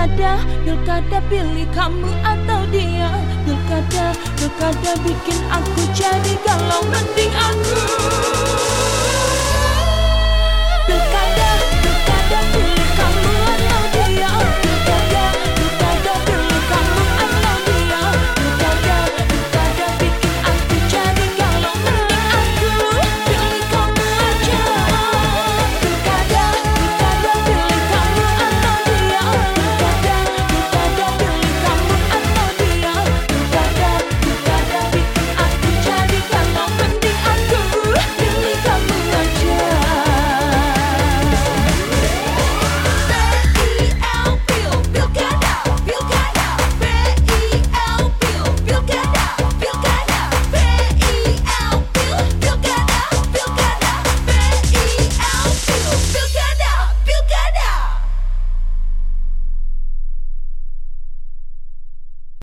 Dulkada, Dulkada pilih kamu atau dia. Dulkada, Dulkada bikin aku jadi galau mending